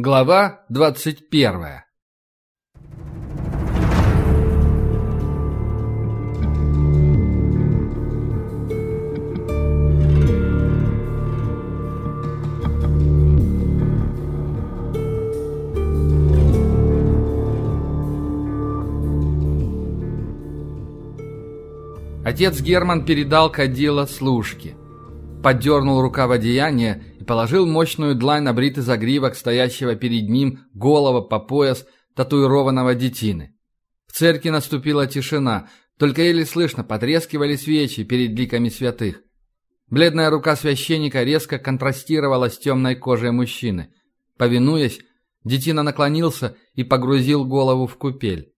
Глава двадцать первая Отец Герман передал кадила служке. Поддернул рукав одеяния положил мощную длань на бритый загривок стоящего перед ним голова по пояс татуированного детины. В церкви наступила тишина, только еле слышно потрескивали свечи перед ликами святых. Бледная рука священника резко контрастировала с темной кожей мужчины. Повинуясь, детина наклонился и погрузил голову в купель.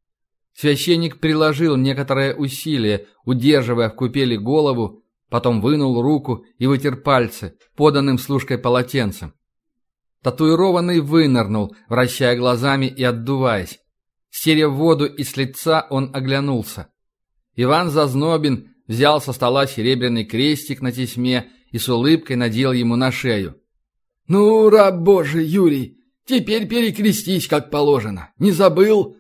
Священник приложил некоторое усилие, удерживая в купели голову, потом вынул руку и вытер пальцы, поданным служкой полотенцем. Татуированный вынырнул, вращая глазами и отдуваясь. Стерев воду и с лица, он оглянулся. Иван Зазнобин взял со стола серебряный крестик на тесьме и с улыбкой надел ему на шею. «Ну, раб Божий, Юрий, теперь перекрестись, как положено. Не забыл?»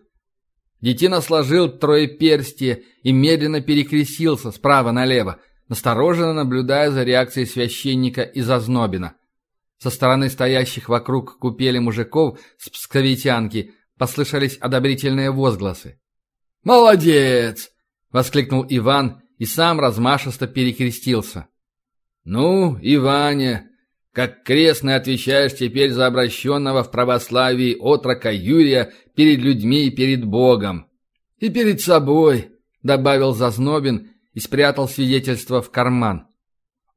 Детина сложил трое перстья и медленно перекрестился справа налево, настороженно наблюдая за реакцией священника и зазнобина. Со стороны стоящих вокруг купели мужиков с псковитянки послышались одобрительные возгласы. «Молодец!» — воскликнул Иван и сам размашисто перекрестился. «Ну, Иваня, как крестный отвечаешь теперь за обращенного в православии отрока Юрия перед людьми и перед Богом. И перед собой, добавил Зазнобин и спрятал свидетельство в карман.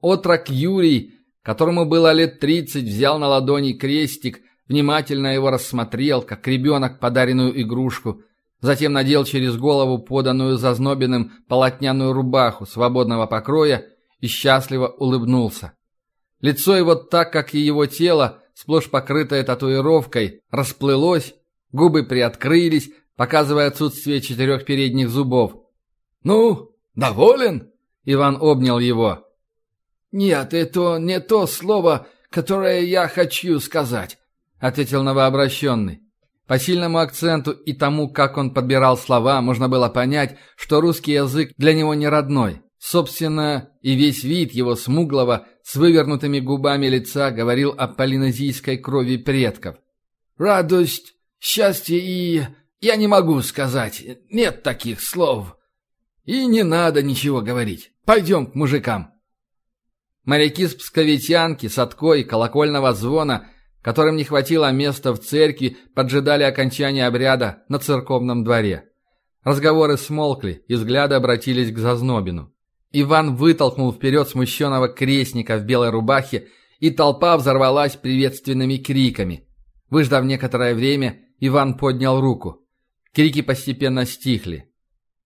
Отрок Юрий, которому было лет тридцать, взял на ладони крестик, внимательно его рассмотрел, как ребенок подаренную игрушку, затем надел через голову поданную Зазнобиным полотняную рубаху свободного покроя и счастливо улыбнулся. Лицо его так, как и его тело, сплошь покрытое татуировкой, расплылось, губы приоткрылись, показывая отсутствие четырех передних зубов. «Ну, доволен?» — Иван обнял его. «Нет, это не то слово, которое я хочу сказать», — ответил новообращенный. По сильному акценту и тому, как он подбирал слова, можно было понять, что русский язык для него не родной. Собственно, и весь вид его смуглого, с вывернутыми губами лица говорил о полинезийской крови предков. «Радость, счастье и... я не могу сказать. Нет таких слов. И не надо ничего говорить. Пойдем к мужикам». Моряки с Псковитянки, Садко и колокольного звона, которым не хватило места в церкви, поджидали окончания обряда на церковном дворе. Разговоры смолкли, и взгляды обратились к Зазнобину. Иван вытолкнул вперед смущенного крестника в белой рубахе, и толпа взорвалась приветственными криками. Выждав некоторое время, Иван поднял руку. Крики постепенно стихли.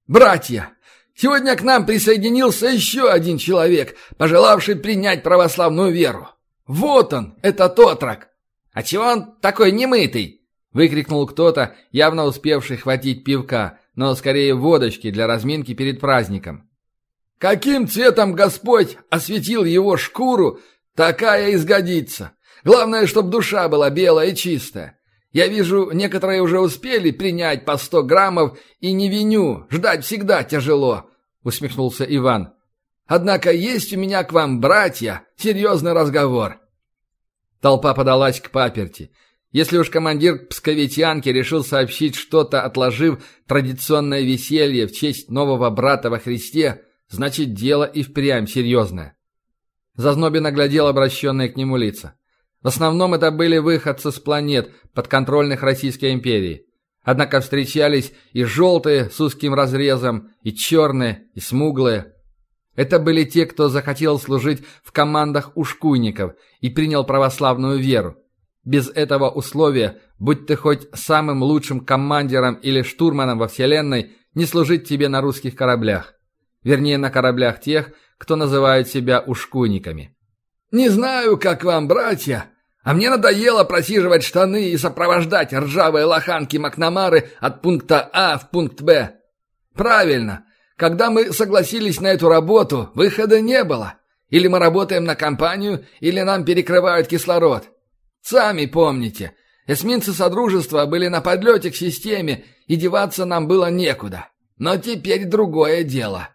«Братья! Сегодня к нам присоединился еще один человек, пожелавший принять православную веру. Вот он, этот отрок!» «А чего он такой немытый?» — выкрикнул кто-то, явно успевший хватить пивка, но скорее водочки для разминки перед праздником. Каким цветом Господь осветил его шкуру, такая и сгодится. Главное, чтобы душа была белая и чистая. Я вижу, некоторые уже успели принять по сто граммов, и не виню, ждать всегда тяжело», — усмехнулся Иван. «Однако есть у меня к вам, братья, серьезный разговор». Толпа подалась к паперти. Если уж командир псковитянки решил сообщить что-то, отложив традиционное веселье в честь нового брата во Христе, Значит, дело и впрямь серьезное. Зазнобин оглядел обращенные к нему лица. В основном это были выходцы с планет, подконтрольных Российской империи. Однако встречались и желтые с узким разрезом, и черные, и смуглые. Это были те, кто захотел служить в командах ушкуйников и принял православную веру. Без этого условия, будь ты хоть самым лучшим командиром или штурманом во Вселенной, не служить тебе на русских кораблях. Вернее, на кораблях тех, кто называют себя ушкуйниками. «Не знаю, как вам, братья, а мне надоело просиживать штаны и сопровождать ржавые лоханки Макнамары от пункта А в пункт Б. Правильно, когда мы согласились на эту работу, выхода не было. Или мы работаем на компанию, или нам перекрывают кислород. Сами помните, Эсминцы Содружества были на подлете к системе, и деваться нам было некуда. Но теперь другое дело.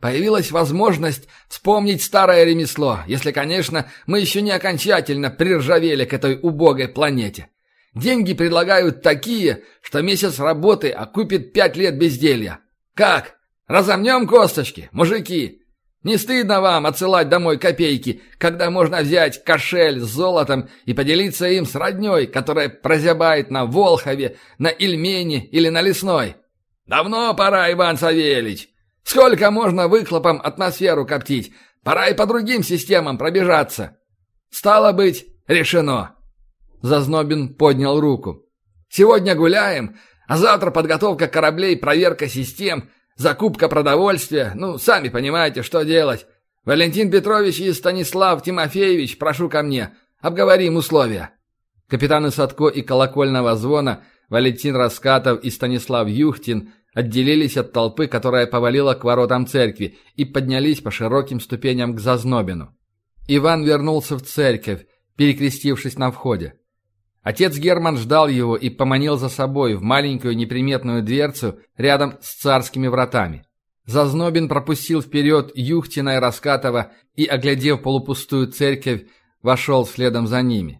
Появилась возможность вспомнить старое ремесло, если, конечно, мы еще не окончательно приржавели к этой убогой планете. Деньги предлагают такие, что месяц работы окупит пять лет безделья. Как? Разомнем косточки, мужики? Не стыдно вам отсылать домой копейки, когда можно взять кошель с золотом и поделиться им с родней, которая прозябает на Волхове, на Ильмене или на Лесной? Давно пора, Иван Савельич. Сколько можно выхлопом атмосферу коптить? Пора и по другим системам пробежаться. Стало быть, решено. Зазнобин поднял руку. Сегодня гуляем, а завтра подготовка кораблей, проверка систем, закупка продовольствия. Ну, сами понимаете, что делать. Валентин Петрович и Станислав Тимофеевич, прошу ко мне. Обговорим условия. Капитаны Садко и Колокольного звона, Валентин Раскатов и Станислав Юхтин отделились от толпы, которая повалила к воротам церкви, и поднялись по широким ступеням к Зазнобину. Иван вернулся в церковь, перекрестившись на входе. Отец Герман ждал его и поманил за собой в маленькую неприметную дверцу рядом с царскими вратами. Зазнобин пропустил вперед Юхтина и Раскатова и, оглядев полупустую церковь, вошел следом за ними.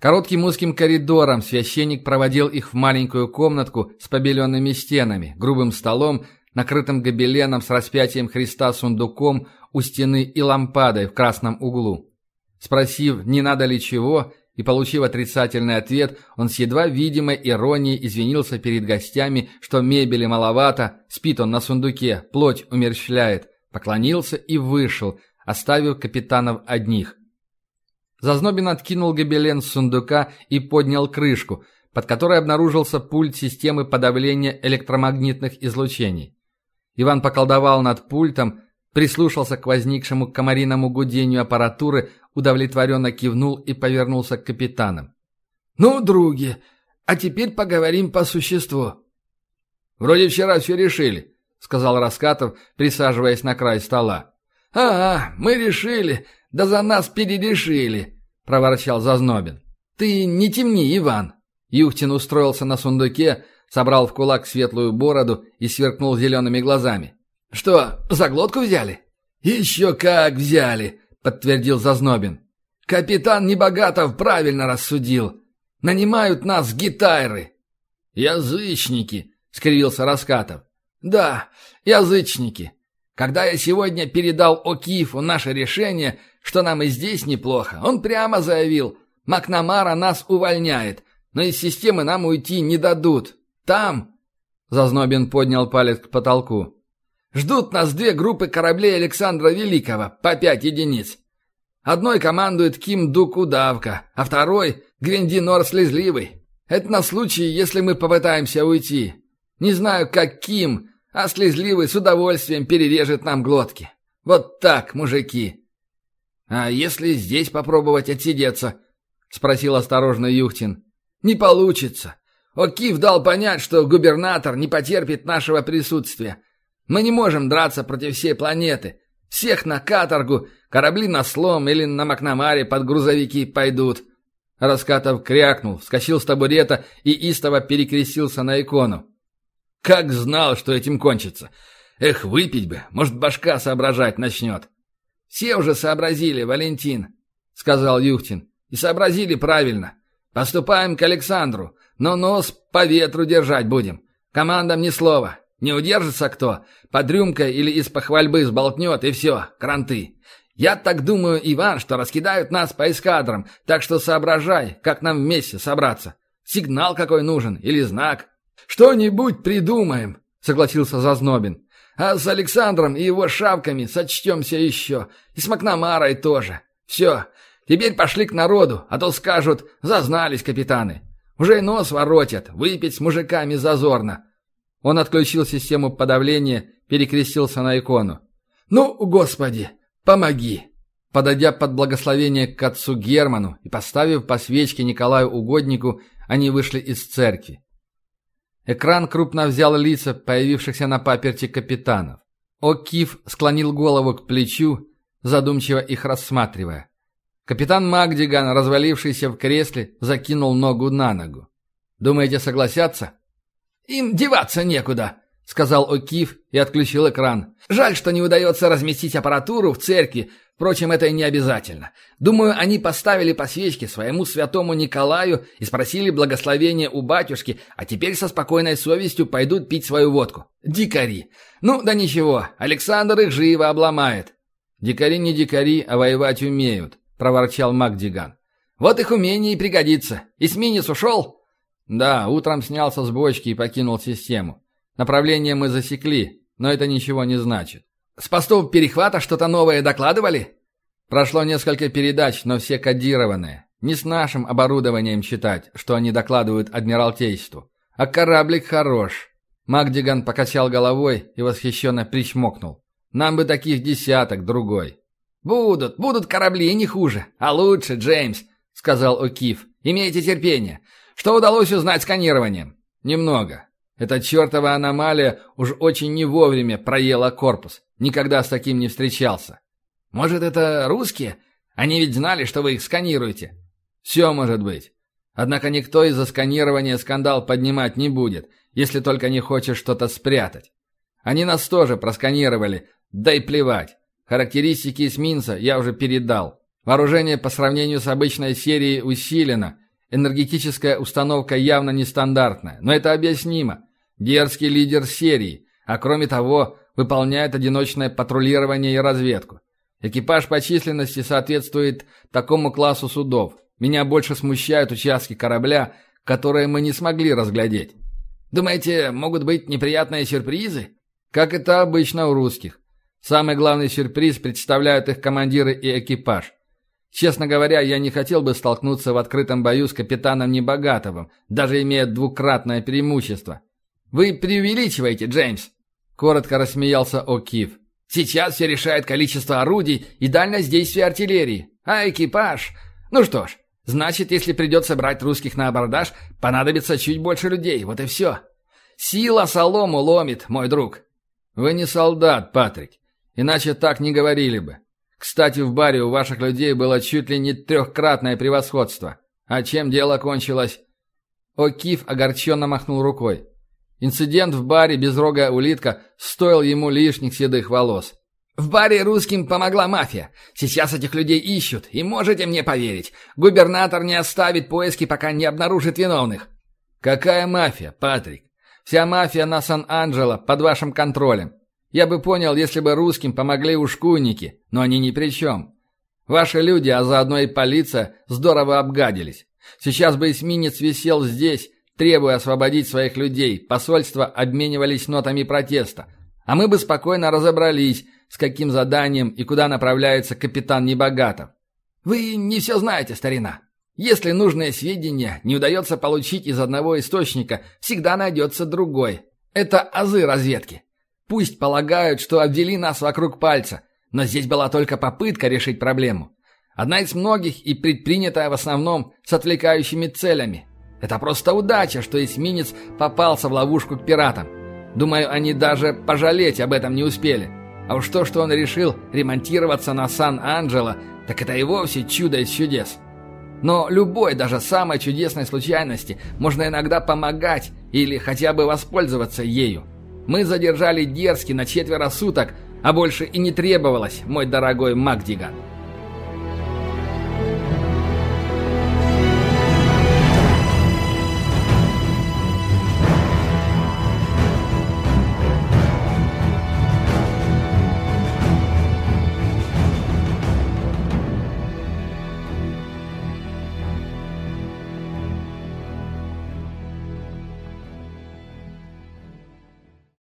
Коротким узким коридором священник проводил их в маленькую комнатку с побеленными стенами, грубым столом, накрытым гобеленом с распятием Христа сундуком у стены и лампадой в красном углу. Спросив, не надо ли чего, и получив отрицательный ответ, он с едва видимой иронией извинился перед гостями, что мебели маловато, спит он на сундуке, плоть умерщвляет, поклонился и вышел, оставив капитанов одних. Зазнобин откинул гобелен с сундука и поднял крышку, под которой обнаружился пульт системы подавления электромагнитных излучений. Иван поколдовал над пультом, прислушался к возникшему комариному гудению аппаратуры, удовлетворенно кивнул и повернулся к капитанам. «Ну, други, а теперь поговорим по существу». «Вроде вчера все решили», — сказал Раскатов, присаживаясь на край стола. «А, мы решили, да за нас перерешили», — проворчал Зазнобин. «Ты не темни, Иван». Юхтин устроился на сундуке, собрал в кулак светлую бороду и сверкнул зелеными глазами. «Что, за глотку взяли?» «Еще как взяли», — подтвердил Зазнобин. «Капитан Небогатов правильно рассудил. Нанимают нас гитайры». «Язычники», — скривился Раскатов. «Да, язычники. Когда я сегодня передал О'Кифу наше решение, что нам и здесь неплохо, он прямо заявил, Макнамара нас увольняет, но из системы нам уйти не дадут. Там...» Зазнобин поднял палец к потолку. «Ждут нас две группы кораблей Александра Великого, по пять единиц. Одной командует Ким Дук Удавка, а второй — Гвендинор Слезливый. Это на случай, если мы попытаемся уйти. Не знаю, как Ким, а Слезливый с удовольствием перережет нам глотки. Вот так, мужики. «А если здесь попробовать отсидеться?» — спросил осторожно Юхтин. «Не получится. Окиф дал понять, что губернатор не потерпит нашего присутствия. Мы не можем драться против всей планеты. Всех на каторгу, корабли на слом или на Макнамаре под грузовики пойдут». Раскатов крякнул, вскочил с табурета и истово перекрестился на икону. «Как знал, что этим кончится! Эх, выпить бы, может, башка соображать начнет!» «Все уже сообразили, Валентин», — сказал Юхтин. «И сообразили правильно. Поступаем к Александру, но нос по ветру держать будем. Командам ни слова. Не удержится кто, под рюмкой или из похвальбы сболтнет, и все, кранты. Я так думаю, Иван, что раскидают нас по эскадрам, так что соображай, как нам вместе собраться. Сигнал какой нужен или знак?» «Что-нибудь придумаем», — согласился Зазнобин. А с Александром и его шавками сочтемся еще. И с Макнамарой тоже. Все, теперь пошли к народу, а то скажут, зазнались капитаны. Уже и нос воротят, выпить с мужиками зазорно. Он отключил систему подавления, перекрестился на икону. «Ну, Господи, помоги!» Подойдя под благословение к отцу Герману и поставив по свечке Николаю Угоднику, они вышли из церкви. Экран крупно взял лица появившихся на паперти капитанов. О'Кив склонил голову к плечу, задумчиво их рассматривая. Капитан Магдиган, развалившийся в кресле, закинул ногу на ногу. «Думаете, согласятся?» «Им деваться некуда», — сказал О'Кив и отключил экран. «Жаль, что не удается разместить аппаратуру в церкви, впрочем, это и не обязательно. Думаю, они поставили по свечке своему святому Николаю и спросили благословения у батюшки, а теперь со спокойной совестью пойдут пить свою водку. Дикари! Ну, да ничего, Александр их живо обломает». «Дикари не дикари, а воевать умеют», — проворчал Макдиган. «Вот их умение и пригодится. Эсминец ушел?» «Да, утром снялся с бочки и покинул систему. Направление мы засекли, но это ничего не значит». «С постов перехвата что-то новое докладывали?» «Прошло несколько передач, но все кодированные. Не с нашим оборудованием читать, что они докладывают Адмиралтейству. А кораблик хорош». Макдиган покачал головой и восхищенно причмокнул. «Нам бы таких десяток, другой». «Будут, будут корабли не хуже, а лучше, Джеймс», — сказал О'Кив. «Имейте терпение. Что удалось узнать сканированием? Немного. Эта чертова аномалия уж очень не вовремя проела корпус. Никогда с таким не встречался. Может, это русские? Они ведь знали, что вы их сканируете. Все может быть. Однако никто из-за сканирования скандал поднимать не будет, если только не хочет что-то спрятать. Они нас тоже просканировали, да и плевать. Характеристики эсминца я уже передал. Вооружение по сравнению с обычной серией усилено, Энергетическая установка явно нестандартная, но это объяснимо. Дерзкий лидер серии, а кроме того, выполняет одиночное патрулирование и разведку. Экипаж по численности соответствует такому классу судов. Меня больше смущают участки корабля, которые мы не смогли разглядеть. Думаете, могут быть неприятные сюрпризы? Как это обычно у русских. Самый главный сюрприз представляют их командиры и экипаж. Честно говоря, я не хотел бы столкнуться в открытом бою с капитаном Небогатовым, даже имея двукратное преимущество. «Вы преувеличиваете, Джеймс!» Коротко рассмеялся О'Кив. «Сейчас все решает количество орудий и дальность действия артиллерии. А экипаж... Ну что ж, значит, если придется брать русских на абордаж, понадобится чуть больше людей, вот и все. Сила солому ломит, мой друг». «Вы не солдат, Патрик. Иначе так не говорили бы. Кстати, в баре у ваших людей было чуть ли не трехкратное превосходство. А чем дело кончилось?» О'Кив огорченно махнул рукой. Инцидент в баре «Безрогая улитка» стоил ему лишних седых волос. «В баре русским помогла мафия. Сейчас этих людей ищут, и можете мне поверить, губернатор не оставит поиски, пока не обнаружит виновных». «Какая мафия, Патрик? Вся мафия на Сан-Анджело под вашим контролем. Я бы понял, если бы русским помогли ушкуйники, но они ни при чем. Ваши люди, а заодно и полиция, здорово обгадились. Сейчас бы эсминец висел здесь, требуя освободить своих людей, посольства обменивались нотами протеста. А мы бы спокойно разобрались, с каким заданием и куда направляется капитан Небогатов. Вы не все знаете, старина. Если нужные сведения не удается получить из одного источника, всегда найдется другой. Это азы разведки. Пусть полагают, что обвели нас вокруг пальца, но здесь была только попытка решить проблему. Одна из многих и предпринятая в основном с отвлекающими целями. Это просто удача, что эсминец попался в ловушку к пиратам. Думаю, они даже пожалеть об этом не успели. А уж то, что он решил ремонтироваться на Сан-Анджело, так это и вовсе чудо из чудес. Но любой, даже самой чудесной случайности можно иногда помогать или хотя бы воспользоваться ею. Мы задержали Дерзки на четверо суток, а больше и не требовалось, мой дорогой Макдиган.